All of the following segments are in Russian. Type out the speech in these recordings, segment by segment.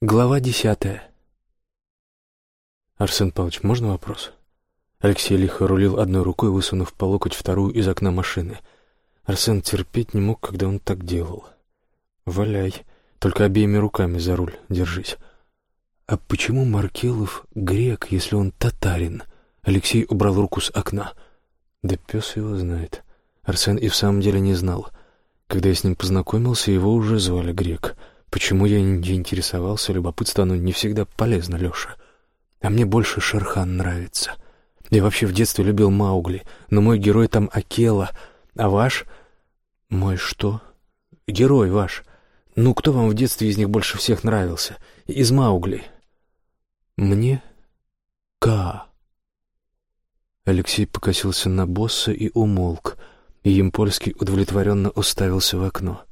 Глава десятая. «Арсен Павлович, можно вопрос?» Алексей лихо рулил одной рукой, высунув по локоть вторую из окна машины. Арсен терпеть не мог, когда он так делал. «Валяй, только обеими руками за руль держись». «А почему Маркелов грек, если он татарин?» Алексей убрал руку с окна. «Да пес его знает». Арсен и в самом деле не знал. Когда я с ним познакомился, его уже звали грек — Почему я не интересовался, любопытство оно не всегда полезно, Леша. А мне больше Шерхан нравится. Я вообще в детстве любил Маугли, но мой герой там Акела, а ваш... Мой что? Герой ваш. Ну, кто вам в детстве из них больше всех нравился? Из Маугли. Мне? Ка. Алексей покосился на босса и умолк, и Емпольский удовлетворенно уставился в окно.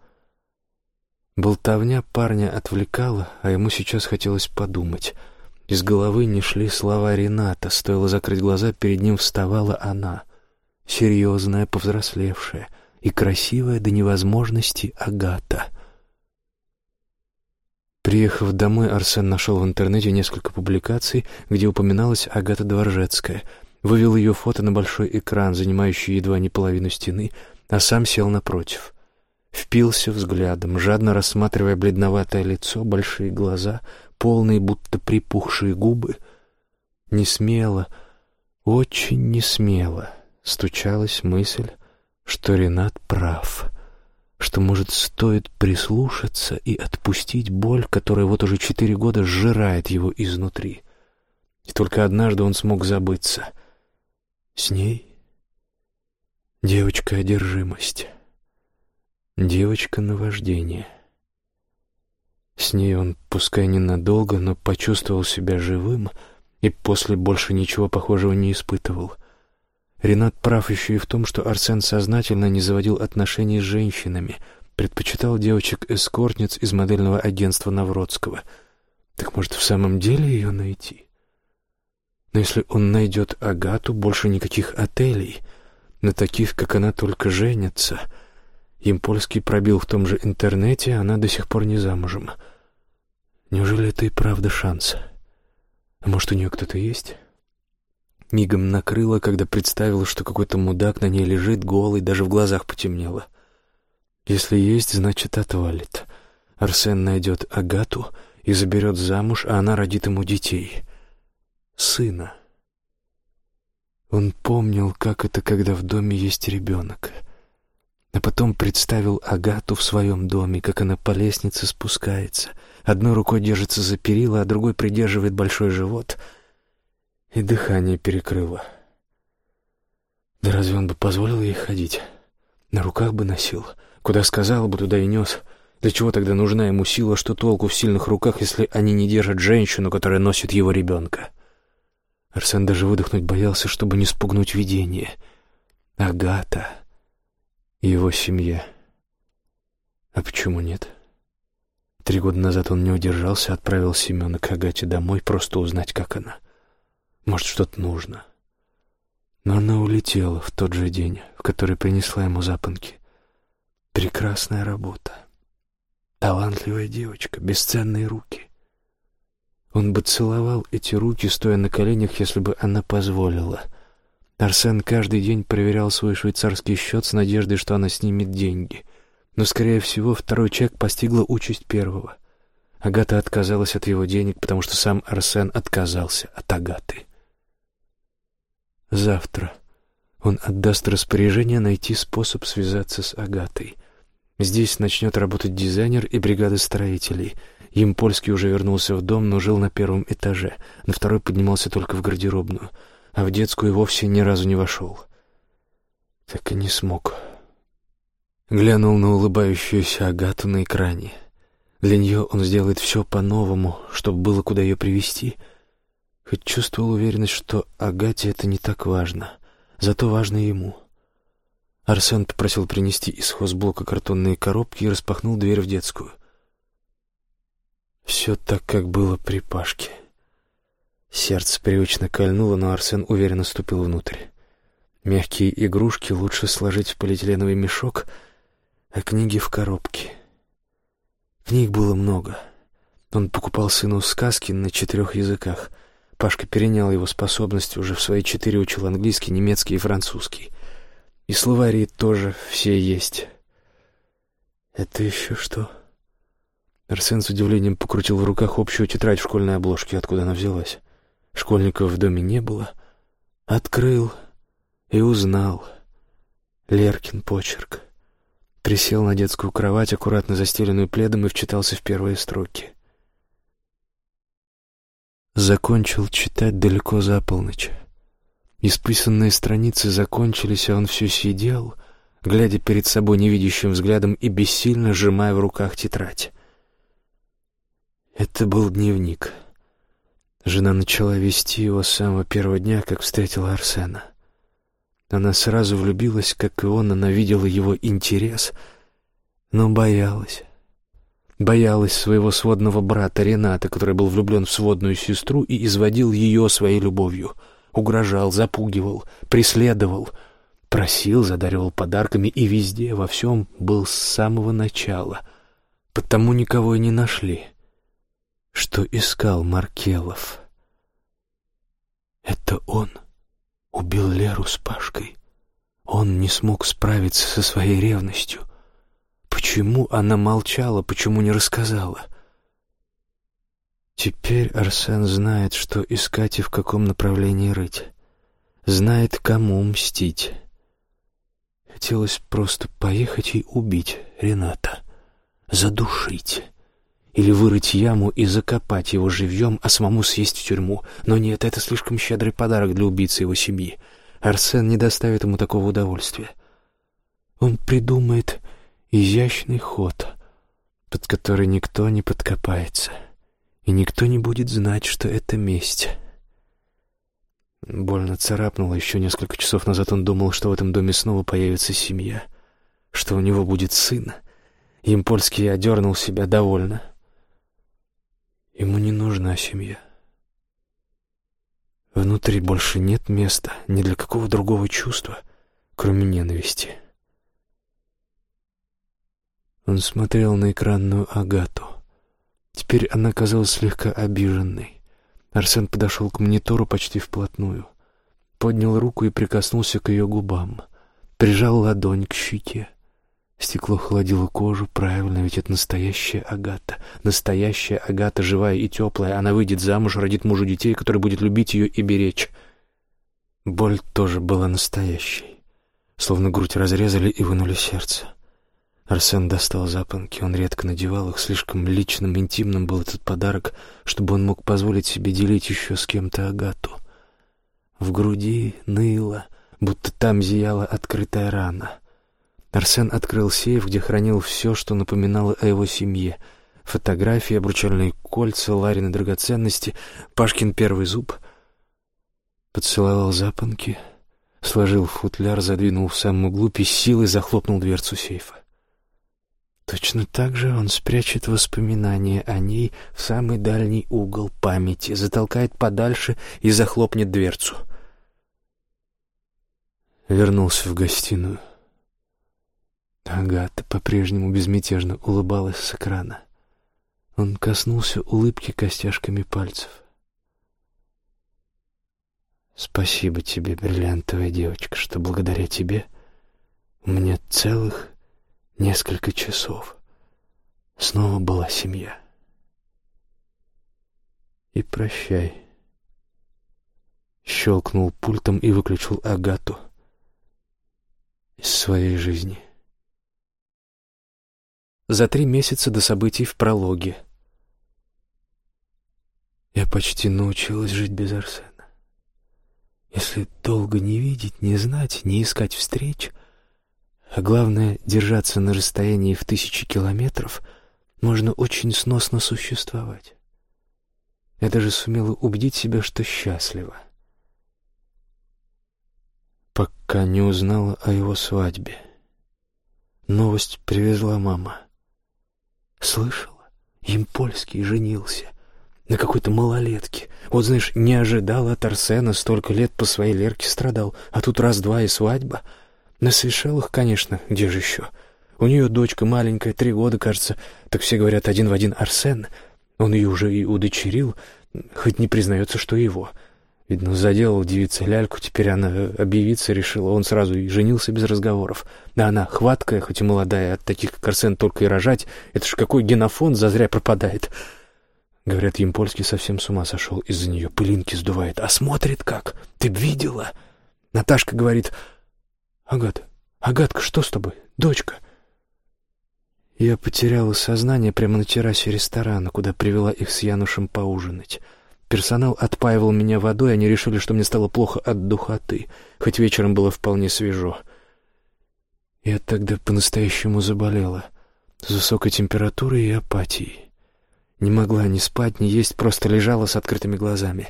Болтовня парня отвлекала, а ему сейчас хотелось подумать. Из головы не шли слова Рената, стоило закрыть глаза, перед ним вставала она, серьезная, повзрослевшая и красивая до невозможности Агата. Приехав домой, Арсен нашел в интернете несколько публикаций, где упоминалась Агата Дворжецкая, вывел ее фото на большой экран, занимающий едва не половину стены, а сам сел напротив — впился взглядом, жадно рассматривая бледноватое лицо, большие глаза, полные, будто припухшие губы. Не смело, очень не смело стучалась мысль, что Ренат прав, что, может, стоит прислушаться и отпустить боль, которая вот уже четыре года сжирает его изнутри. И только однажды он смог забыться. С ней девочка-одержимость. Девочка наваждение. С ней он, пускай ненадолго, но почувствовал себя живым и после больше ничего похожего не испытывал. Ренат прав еще и в том, что Арсен сознательно не заводил отношений с женщинами, предпочитал девочек-эскортниц из модельного агентства Навродского. Так может, в самом деле ее найти? Но если он найдет Агату, больше никаких отелей. На таких, как она, только женятся — им польский пробил в том же интернете, а она до сих пор не замужем. Неужели это и правда шанс? А может, у нее кто-то есть? Мигом накрыло, когда представила, что какой-то мудак на ней лежит голый, даже в глазах потемнело. Если есть, значит, отвалит. Арсен найдет Агату и заберет замуж, а она родит ему детей. Сына. Он помнил, как это, когда в доме есть ребенок — а потом представил Агату в своем доме, как она по лестнице спускается. Одной рукой держится за перила, а другой придерживает большой живот. И дыхание перекрыло. Да разве он бы позволил ей ходить? На руках бы носил. Куда сказал бы, туда и нес. Для чего тогда нужна ему сила, что толку в сильных руках, если они не держат женщину, которая носит его ребенка? Арсен даже выдохнуть боялся, чтобы не спугнуть видение. Агата его семье. А почему нет? Три года назад он не удержался, отправил Семена к Агате домой, просто узнать, как она. Может, что-то нужно. Но она улетела в тот же день, в который принесла ему запонки. Прекрасная работа. Талантливая девочка, бесценные руки. Он бы целовал эти руки, стоя на коленях, если бы она позволила — Арсен каждый день проверял свой швейцарский счет с надеждой, что она снимет деньги. Но, скорее всего, второй чек постигла участь первого. Агата отказалась от его денег, потому что сам Арсен отказался от Агаты. Завтра он отдаст распоряжение найти способ связаться с Агатой. Здесь начнет работать дизайнер и бригада строителей. Им польский уже вернулся в дом, но жил на первом этаже. На второй поднимался только в гардеробную — а в детскую вовсе ни разу не вошел. Так и не смог. Глянул на улыбающуюся Агату на экране. Для нее он сделает все по-новому, чтобы было куда ее привести. Хоть чувствовал уверенность, что Агате это не так важно, зато важно ему. Арсен попросил принести из хозблока картонные коробки и распахнул дверь в детскую. Все так, как было при Пашке. Сердце привычно кольнуло, но Арсен уверенно ступил внутрь. Мягкие игрушки лучше сложить в полиэтиленовый мешок, а книги в коробке. Книг было много. Он покупал сыну сказки на четырех языках. Пашка перенял его способности, уже в свои четыре учил английский, немецкий и французский. И словари тоже все есть. «Это еще что?» Арсен с удивлением покрутил в руках общую тетрадь в школьной обложке, откуда она взялась. Школьников в доме не было. Открыл и узнал. Леркин почерк. Присел на детскую кровать, аккуратно застеленную пледом, и вчитался в первые строки. Закончил читать далеко за полночь. Исписанные страницы закончились, а он все сидел, глядя перед собой невидящим взглядом и бессильно сжимая в руках тетрадь. Это был дневник. Жена начала вести его с самого первого дня, как встретила Арсена. Она сразу влюбилась, как и он, она видела его интерес, но боялась. Боялась своего сводного брата Рената, который был влюблен в сводную сестру и изводил ее своей любовью. Угрожал, запугивал, преследовал, просил, задаривал подарками и везде, во всем был с самого начала. Потому никого и не нашли что искал Маркелов. Это он убил Леру с Пашкой. Он не смог справиться со своей ревностью. Почему она молчала, почему не рассказала? Теперь Арсен знает, что искать и в каком направлении рыть. Знает, кому мстить. Хотелось просто поехать и убить Рената. Задушить или вырыть яму и закопать его живьем, а самому съесть в тюрьму. Но нет, это слишком щедрый подарок для убийцы его семьи. Арсен не доставит ему такого удовольствия. Он придумает изящный ход, под который никто не подкопается, и никто не будет знать, что это месть. Больно царапнуло. Еще несколько часов назад он думал, что в этом доме снова появится семья, что у него будет сын. Им польский одернул себя довольно — Ему не нужна семья. Внутри больше нет места ни для какого другого чувства, кроме ненависти. Он смотрел на экранную Агату. Теперь она казалась слегка обиженной. Арсен подошел к монитору почти вплотную, поднял руку и прикоснулся к ее губам, прижал ладонь к щеке. Стекло холодило кожу, правильно, ведь это настоящая Агата. Настоящая Агата, живая и теплая. Она выйдет замуж, родит мужу детей, который будет любить ее и беречь. Боль тоже была настоящей. Словно грудь разрезали и вынули сердце. Арсен достал запонки, он редко надевал их, слишком личным, интимным был этот подарок, чтобы он мог позволить себе делить еще с кем-то Агату. В груди ныло, будто там зияла открытая рана — Арсен открыл сейф, где хранил все, что напоминало о его семье. Фотографии, обручальные кольца, Ларины драгоценности, Пашкин первый зуб. Поцеловал запонки, сложил футляр, задвинул в самом углу, без силы захлопнул дверцу сейфа. Точно так же он спрячет воспоминания о ней в самый дальний угол памяти, затолкает подальше и захлопнет дверцу. Вернулся в гостиную. Агата по-прежнему безмятежно улыбалась с экрана. Он коснулся улыбки костяшками пальцев. «Спасибо тебе, бриллиантовая девочка, что благодаря тебе у меня целых несколько часов снова была семья. И прощай». Щелкнул пультом и выключил Агату из своей жизни за три месяца до событий в прологе. Я почти научилась жить без Арсена. Если долго не видеть, не знать, не искать встреч, а главное — держаться на расстоянии в тысячи километров, можно очень сносно существовать. Я даже сумела убедить себя, что счастлива. Пока не узнала о его свадьбе. Новость привезла мама — Слышала? Импольский женился. На какой-то малолетке. Вот, знаешь, не ожидал от Арсена, столько лет по своей Лерке страдал, а тут раз-два и свадьба. На Сейшелах, конечно, где же еще? У нее дочка маленькая, три года, кажется, так все говорят один в один Арсен. Он ее уже и удочерил, хоть не признается, что его. Видно, заделал девица ляльку, теперь она объявиться решила. Он сразу и женился без разговоров. Да она хваткая, хоть и молодая, от таких, как Арсен, только и рожать. Это ж какой генофон зазря пропадает. Говорят, Емпольский совсем с ума сошел из-за нее, пылинки сдувает. А смотрит как? Ты б видела? Наташка говорит, «Агата, Агатка, что с тобой? Дочка?» Я потеряла сознание прямо на террасе ресторана, куда привела их с Янушем поужинать. Персонал отпаивал меня водой, они решили, что мне стало плохо от духоты, хоть вечером было вполне свежо. Я тогда по-настоящему заболела, с высокой температурой и апатией. Не могла ни спать, ни есть, просто лежала с открытыми глазами.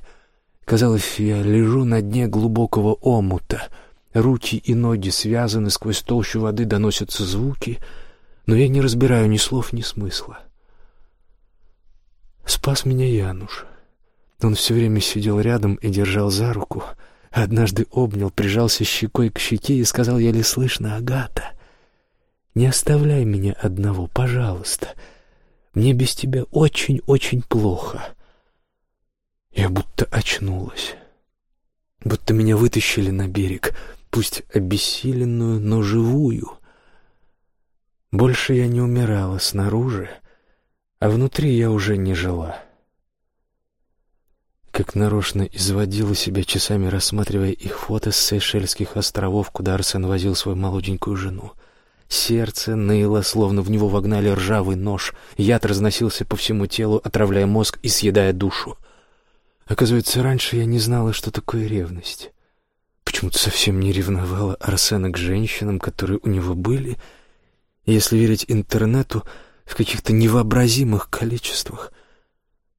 Казалось, я лежу на дне глубокого омута. Руки и ноги связаны, сквозь толщу воды доносятся звуки — но я не разбираю ни слов, ни смысла. Спас меня Януш. Он все время сидел рядом и держал за руку. Однажды обнял, прижался щекой к щеке и сказал еле слышно, «Агата, не оставляй меня одного, пожалуйста. Мне без тебя очень-очень плохо». Я будто очнулась. Будто меня вытащили на берег, пусть обессиленную, но живую — больше я не умирала снаружи, а внутри я уже не жила. Как нарочно изводила себя часами, рассматривая их фото с Сейшельских островов, куда Арсен возил свою молоденькую жену. Сердце ныло, словно в него вогнали ржавый нож. Яд разносился по всему телу, отравляя мозг и съедая душу. Оказывается, раньше я не знала, что такое ревность. Почему-то совсем не ревновала Арсена к женщинам, которые у него были, — если верить интернету, в каких-то невообразимых количествах.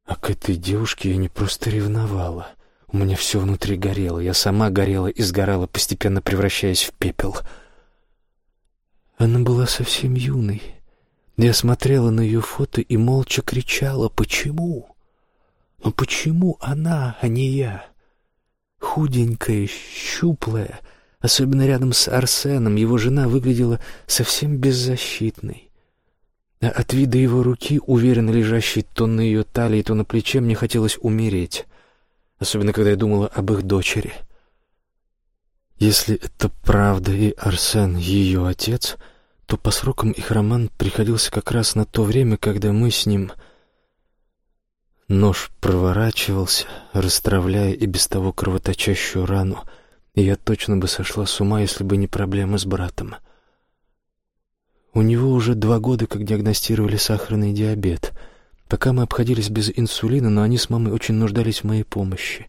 А к этой девушке я не просто ревновала. У меня все внутри горело. Я сама горела и сгорала, постепенно превращаясь в пепел. Она была совсем юной. Я смотрела на ее фото и молча кричала «Почему? Ну почему она, а не я?» Худенькая, щуплая, Особенно рядом с Арсеном его жена выглядела совсем беззащитной. А от вида его руки, уверенно лежащей то на ее талии, то на плече, мне хотелось умереть. Особенно, когда я думала об их дочери. Если это правда и Арсен ее отец, то по срокам их роман приходился как раз на то время, когда мы с ним... Нож проворачивался, расстравляя и без того кровоточащую рану — и я точно бы сошла с ума, если бы не проблемы с братом. У него уже два года, как диагностировали сахарный диабет. Пока мы обходились без инсулина, но они с мамой очень нуждались в моей помощи.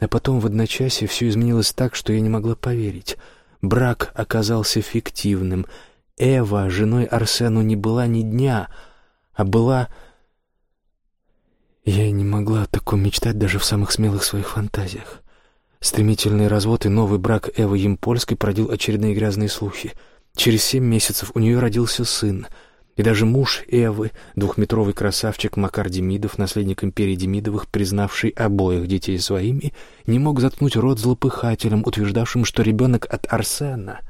А потом в одночасье все изменилось так, что я не могла поверить. Брак оказался фиктивным. Эва женой Арсену не была ни дня, а была... Я не могла о таком мечтать даже в самых смелых своих фантазиях. Стремительный развод и новый брак Эвы Емпольской породил очередные грязные слухи. Через семь месяцев у нее родился сын. И даже муж Эвы, двухметровый красавчик Макар Демидов, наследник империи Демидовых, признавший обоих детей своими, не мог заткнуть рот злопыхателям, утверждавшим, что ребенок от Арсена.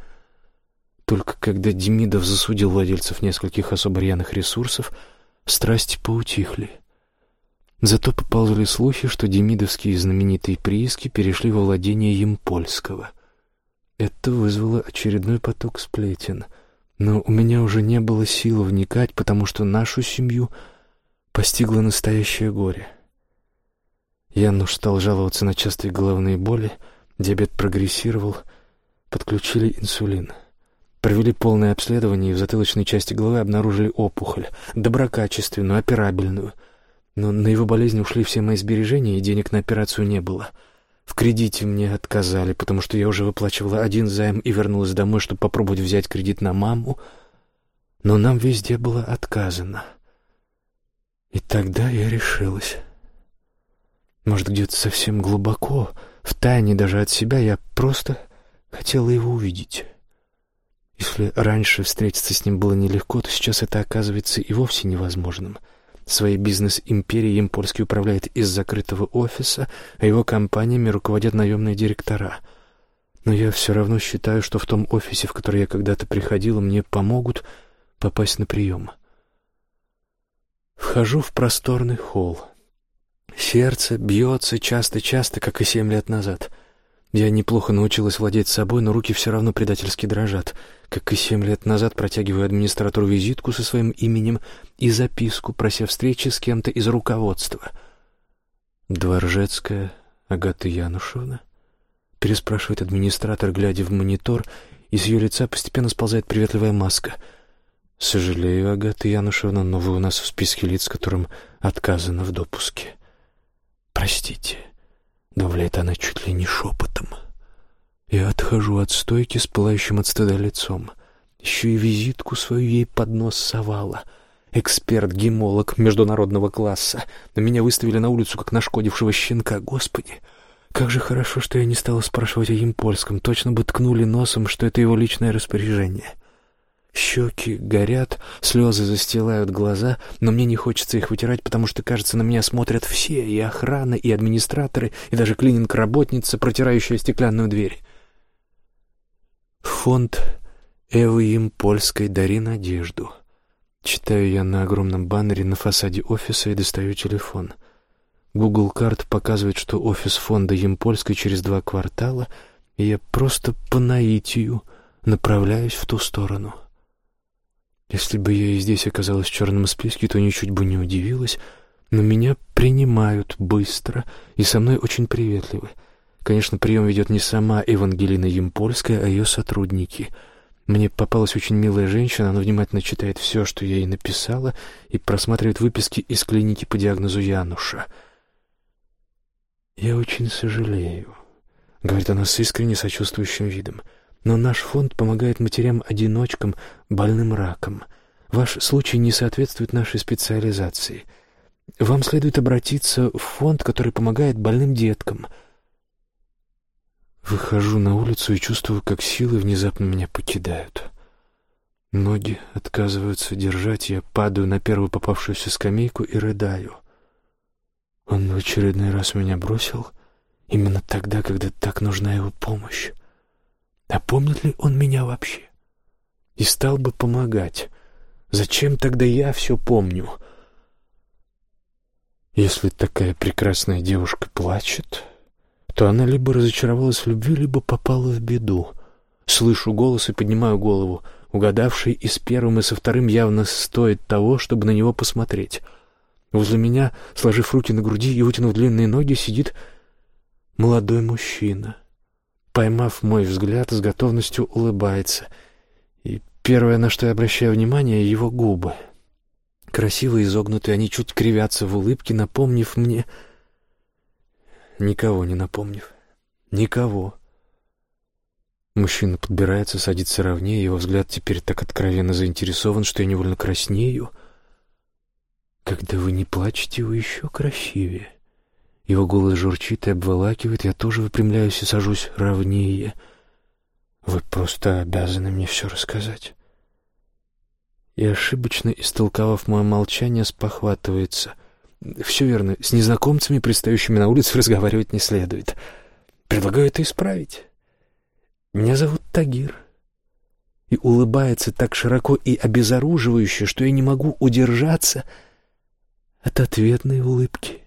Только когда Демидов засудил владельцев нескольких особо рьяных ресурсов, страсти поутихли. Зато поползли слухи, что демидовские знаменитые прииски перешли во владение Емпольского. Это вызвало очередной поток сплетен. Но у меня уже не было сил вникать, потому что нашу семью постигло настоящее горе. Януш стал жаловаться на частые головные боли, диабет прогрессировал, подключили инсулин. Провели полное обследование и в затылочной части головы обнаружили опухоль, доброкачественную, операбельную — но на его болезнь ушли все мои сбережения, и денег на операцию не было. В кредите мне отказали, потому что я уже выплачивала один займ и вернулась домой, чтобы попробовать взять кредит на маму. Но нам везде было отказано. И тогда я решилась. Может, где-то совсем глубоко, в тайне даже от себя, я просто хотела его увидеть. Если раньше встретиться с ним было нелегко, то сейчас это оказывается и вовсе невозможным — Своей бизнес-империей Импольский управляет из закрытого офиса, а его компаниями руководят наемные директора. Но я все равно считаю, что в том офисе, в который я когда-то приходила, мне помогут попасть на прием. Вхожу в просторный холл. Сердце бьется часто-часто, как и семь лет назад. Я неплохо научилась владеть собой, но руки все равно предательски дрожат. Как и семь лет назад протягиваю администратору визитку со своим именем и записку, прося встречи с кем-то из руководства. «Дворжецкая Агата Янушевна?» Переспрашивает администратор, глядя в монитор, и с ее лица постепенно сползает приветливая маска. «Сожалею, Агата Янушевна, но вы у нас в списке лиц, которым отказано в допуске». «Простите», — добавляет она чуть ли не шепотом. Я отхожу от стойки с пылающим от стыда лицом. Еще и визитку свою ей под нос совала. Эксперт-гемолог международного класса. На меня выставили на улицу, как нашкодившего щенка. Господи, как же хорошо, что я не стала спрашивать о Емпольском. Точно бы ткнули носом, что это его личное распоряжение. Щеки горят, слезы застилают глаза, но мне не хочется их вытирать, потому что, кажется, на меня смотрят все, и охрана, и администраторы, и даже клининг-работница, протирающая стеклянную дверь. Фонд Эвы Емпольской «Дари надежду». Читаю я на огромном баннере на фасаде офиса и достаю телефон. Google карт показывает, что офис фонда Емпольской через два квартала, и я просто по наитию направляюсь в ту сторону. Если бы я и здесь оказалась в черном списке, то ничуть бы не удивилась, но меня принимают быстро и со мной очень приветливы. Конечно, прием ведет не сама Евангелина Емпольская, а ее сотрудники. Мне попалась очень милая женщина, она внимательно читает все, что я ей написала, и просматривает выписки из клиники по диагнозу Януша. «Я очень сожалею», — говорит она с искренне сочувствующим видом, — но наш фонд помогает матерям-одиночкам, больным раком. Ваш случай не соответствует нашей специализации. Вам следует обратиться в фонд, который помогает больным деткам. Выхожу на улицу и чувствую, как силы внезапно меня покидают. Ноги отказываются держать, я падаю на первую попавшуюся скамейку и рыдаю. Он в очередной раз меня бросил именно тогда, когда так нужна его помощь. А помнит ли он меня вообще? И стал бы помогать. Зачем тогда я все помню? Если такая прекрасная девушка плачет, то она либо разочаровалась в любви, либо попала в беду. Слышу голос и поднимаю голову. Угадавший и с первым, и со вторым явно стоит того, чтобы на него посмотреть. Возле меня, сложив руки на груди и вытянув длинные ноги, сидит молодой мужчина — поймав мой взгляд, с готовностью улыбается. И первое, на что я обращаю внимание, — его губы. Красиво изогнутые, они чуть кривятся в улыбке, напомнив мне... Никого не напомнив. Никого. Мужчина подбирается, садится ровнее, его взгляд теперь так откровенно заинтересован, что я невольно краснею. Когда вы не плачете, вы еще красивее. Его голос журчит и обволакивает, я тоже выпрямляюсь и сажусь ровнее. Вы просто обязаны мне все рассказать. И ошибочно истолковав мое молчание, спохватывается. Все верно, с незнакомцами, предстающими на улице, разговаривать не следует. Предлагаю это исправить. Меня зовут Тагир. И улыбается так широко и обезоруживающе, что я не могу удержаться от ответной улыбки.